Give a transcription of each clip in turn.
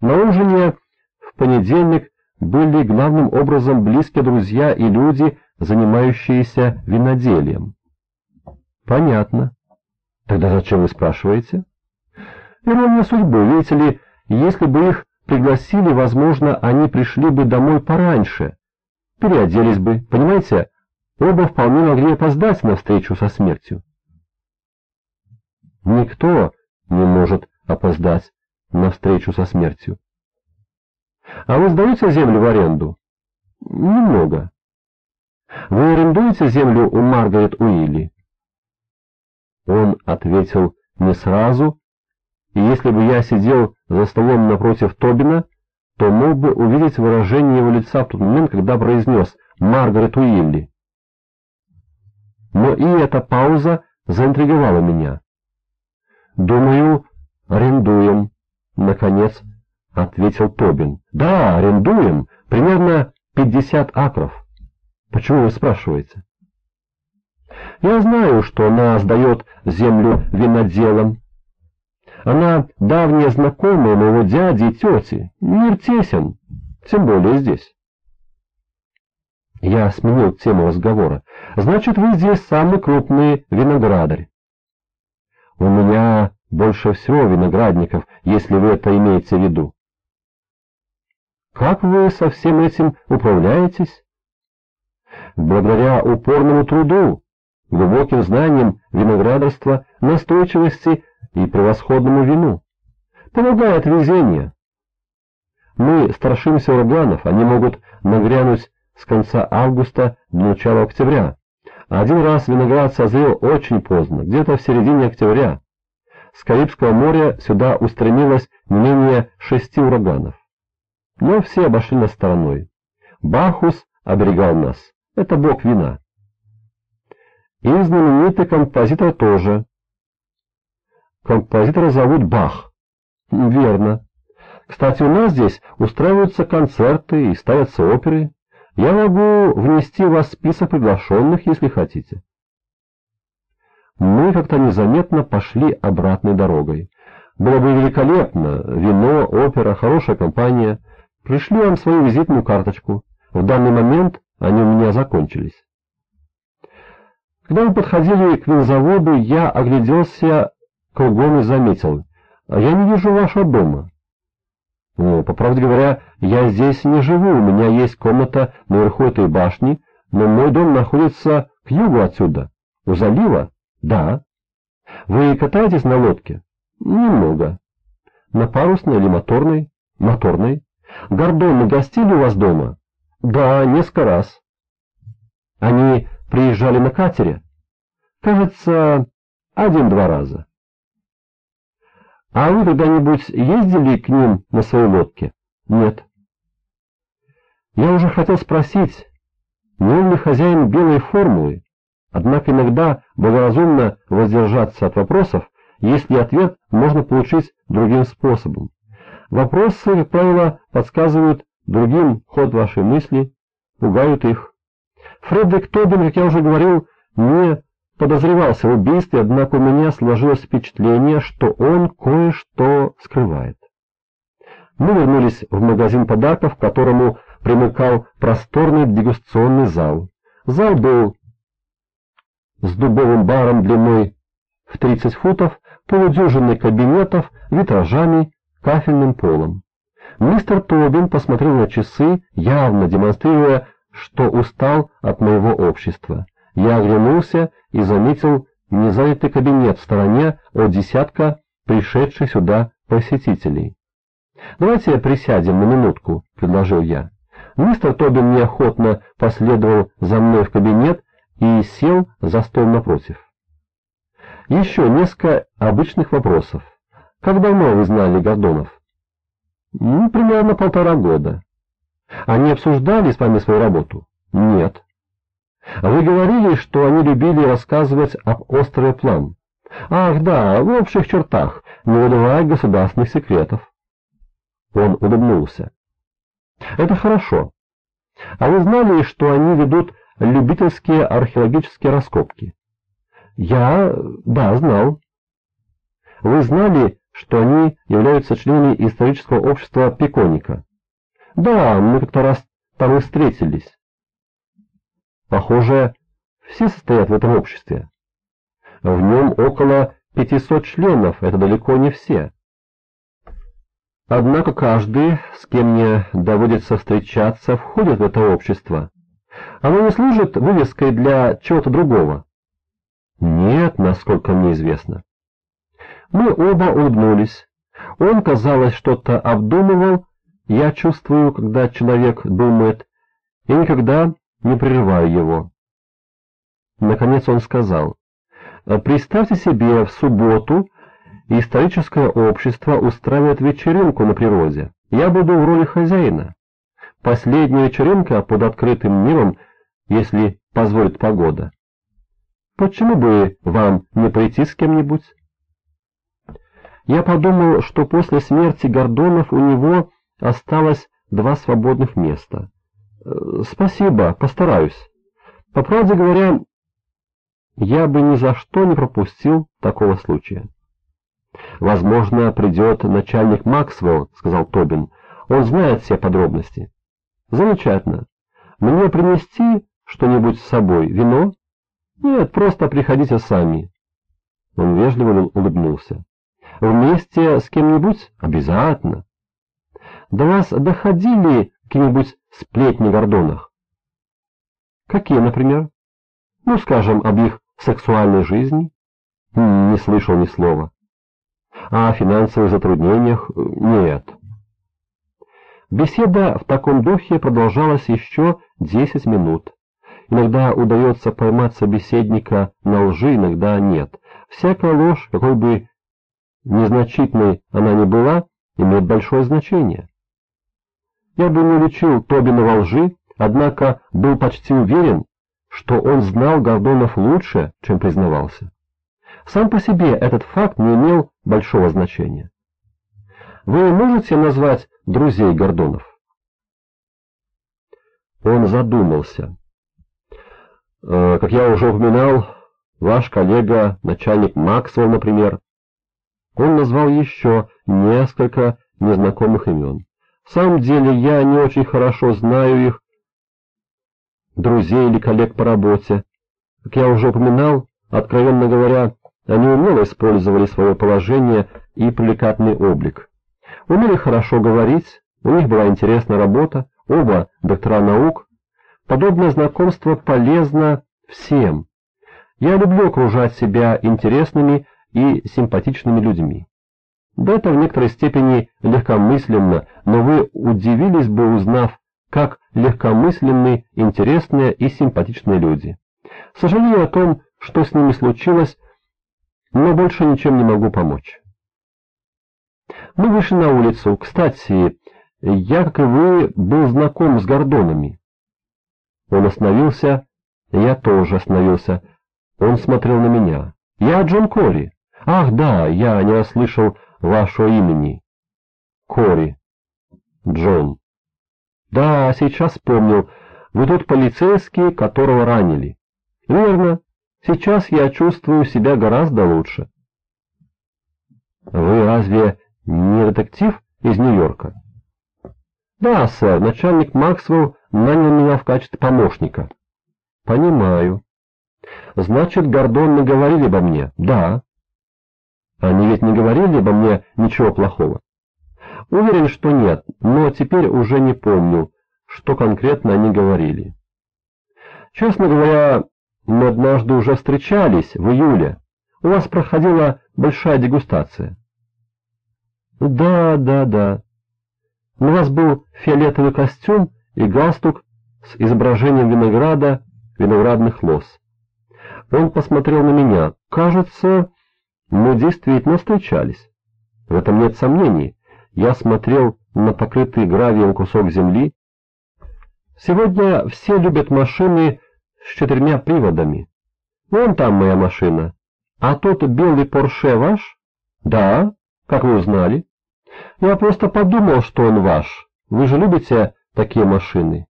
На ужине в понедельник были главным образом близкие друзья и люди, занимающиеся виноделием. Понятно. Тогда зачем вы спрашиваете? Ирония судьбы, видите ли, если бы их пригласили, возможно, они пришли бы домой пораньше, переоделись бы, понимаете, оба вполне могли опоздать на встречу со смертью. Никто не может опоздать на встречу со смертью. А вы сдаете землю в аренду? Немного. Вы арендуете землю у Маргарет Уилли? Он ответил не сразу, и если бы я сидел за столом напротив Тобина, то мог бы увидеть выражение его лица в тот момент, когда произнес «Маргарет Уилли». Но и эта пауза заинтриговала меня. «Думаю, арендуем», — наконец ответил Тобин. «Да, арендуем, примерно пятьдесят акров». «Почему вы спрашиваете?» «Я знаю, что она сдает землю виноделам. Она давняя знакомая моего дяди и тети, мир тесен, тем более здесь». Я сменил тему разговора. «Значит, вы здесь самый крупный виноградарь». «У меня больше всего виноградников, если вы это имеете в виду». «Как вы со всем этим управляетесь?» «Благодаря упорному труду, глубоким знаниям виноградарства, настойчивости и превосходному вину. Помогает везение. Мы страшимся ураганов, они могут нагрянуть с конца августа до начала октября. Один раз виноград созрел очень поздно, где-то в середине октября. С Карибского моря сюда устремилось не менее шести ураганов. Но все обошли нас стороной. Бахус оберегал нас. Это бог вина. И знаменитый композитор тоже. Композитора зовут Бах. Верно. Кстати, у нас здесь устраиваются концерты и ставятся оперы. Я могу внести в вас список приглашенных, если хотите. Мы как-то незаметно пошли обратной дорогой. Было бы великолепно, вино, опера, хорошая компания. Пришли вам свою визитную карточку. В данный момент они у меня закончились. Когда мы подходили к винзаводу, я огляделся кругом и заметил. Я не вижу вашего дома. Ну, по правде говоря, я здесь не живу, у меня есть комната наверху этой башни, но мой дом находится к югу отсюда. У залива? Да. Вы катаетесь на лодке? Немного. На парусной или моторной? Моторной. Гордоны гостили у вас дома? Да, несколько раз. Они приезжали на катере? Кажется, один-два раза. А вы когда-нибудь ездили к ним на своей лодке? Нет. Я уже хотел спросить, не он ли хозяин белой формулы, однако иногда благоразумно воздержаться от вопросов, если ответ можно получить другим способом. Вопросы, как правило, подсказывают другим ход вашей мысли, пугают их. Фредерик Тобин, как я уже говорил, не подозревался в убийстве, однако у меня сложилось впечатление, что он кое-что скрывает. Мы вернулись в магазин подарков, к которому примыкал просторный дегустационный зал. Зал был с дубовым баром длиной в 30 футов, полудюжиной кабинетов, витражами, кафельным полом. Мистер Тобин посмотрел на часы, явно демонстрируя, что устал от моего общества. Я оглянулся и заметил незанятый кабинет в стороне от десятка пришедших сюда посетителей. «Давайте присядем на минутку», — предложил я. Мистер Тобин неохотно последовал за мной в кабинет и сел за стол напротив. Еще несколько обычных вопросов. Как давно вы знали Гордонов? Ну, примерно полтора года. Они обсуждали с вами свою работу? Нет. Вы говорили, что они любили рассказывать об острове План. Ах, да, в общих чертах, не выдавая государственных секретов. Он улыбнулся. Это хорошо. А вы знали, что они ведут любительские археологические раскопки? Я, да, знал. Вы знали, что они являются членами исторического общества Пеконика. Да, мы как-то раз там и встретились. Похоже, все состоят в этом обществе. В нем около 500 членов, это далеко не все. Однако каждый, с кем мне доводится встречаться, входит в это общество. Оно не служит вывеской для чего-то другого. Нет, насколько мне известно. Мы оба улыбнулись. Он, казалось, что-то обдумывал. Я чувствую, когда человек думает, и никогда не прерываю его. Наконец он сказал, «Представьте себе, в субботу историческое общество устраивает вечеринку на природе. Я буду в роли хозяина. Последняя вечеринка под открытым небом, если позволит погода. Почему бы вам не пойти с кем-нибудь?» Я подумал, что после смерти Гордонов у него осталось два свободных места. Э, «Спасибо, постараюсь. По правде говоря, я бы ни за что не пропустил такого случая». «Возможно, придет начальник Максвелл», — сказал Тобин. «Он знает все подробности». «Замечательно. Мне принести что-нибудь с собой? Вино?» «Нет, просто приходите сами». Он вежливо улыбнулся. «Вместе с кем-нибудь? Обязательно». «До вас доходили какие-нибудь сплетни в Гордонах?» «Какие, например?» «Ну, скажем, об их сексуальной жизни?» «Не слышал ни слова». «А о финансовых затруднениях?» «Нет». Беседа в таком духе продолжалась еще десять минут. Иногда удается поймать собеседника на лжи, иногда нет. Всякая ложь, какой бы незначительной она ни была, имеет большое значение. Я бы не лечил Тобина во лжи, однако был почти уверен, что он знал Гордонов лучше, чем признавался. Сам по себе этот факт не имел большого значения. Вы можете назвать друзей Гордонов? Он задумался. Э, как я уже упоминал, ваш коллега, начальник Максвелл, например. Он назвал еще несколько незнакомых имен. В самом деле я не очень хорошо знаю их, друзей или коллег по работе. Как я уже упоминал, откровенно говоря, они умело использовали свое положение и привлекательный облик. Умели хорошо говорить, у них была интересная работа, оба доктора наук, Подобное знакомство полезно всем. Я люблю окружать себя интересными и симпатичными людьми. Да это в некоторой степени легкомысленно, но вы удивились бы, узнав, как легкомысленны, интересные и симпатичные люди. Сожалею о том, что с ними случилось, но больше ничем не могу помочь. Мы вышли на улицу. Кстати, я, как и вы, был знаком с Гордонами. Он остановился, я тоже остановился. Он смотрел на меня. «Я Джон Кори». «Ах, да, я не расслышал вашего имени». «Кори». «Джон». «Да, сейчас вспомнил. Вы тот полицейский, которого ранили». «Верно. Сейчас я чувствую себя гораздо лучше». «Вы разве не детектив из Нью-Йорка?» «Да, сэр, начальник Максвелл нанял меня в качестве помощника». «Понимаю». «Значит, Гордон говорили обо мне?» «Да». «Они ведь не говорили обо мне ничего плохого?» «Уверен, что нет, но теперь уже не помню, что конкретно они говорили». «Честно говоря, мы однажды уже встречались в июле. У вас проходила большая дегустация». «Да, да, да». У вас был фиолетовый костюм и галстук с изображением винограда, виноградных лоз. Он посмотрел на меня. Кажется, мы действительно встречались. В этом нет сомнений. Я смотрел на покрытый гравием кусок земли. Сегодня все любят машины с четырьмя приводами. Вон там моя машина. А тот белый Порше ваш? Да. Как вы узнали? Я просто подумал, что он ваш. Вы же любите такие машины.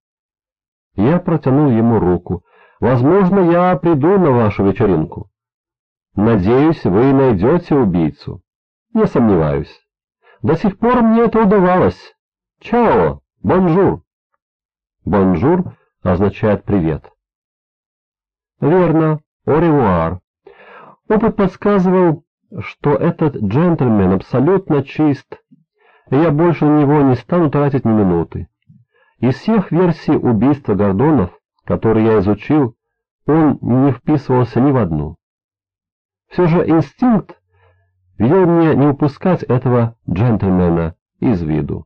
Я протянул ему руку. Возможно, я приду на вашу вечеринку. Надеюсь, вы найдете убийцу. Не сомневаюсь. До сих пор мне это удавалось. Чао, bonjour. Bonjour означает привет. Верно, оревуар. Опыт подсказывал, что этот джентльмен абсолютно чист, и я больше на него не стану тратить ни минуты. Из всех версий убийства Гордонов, которые я изучил, он не вписывался ни в одну. Все же инстинкт велел мне не упускать этого джентльмена из виду.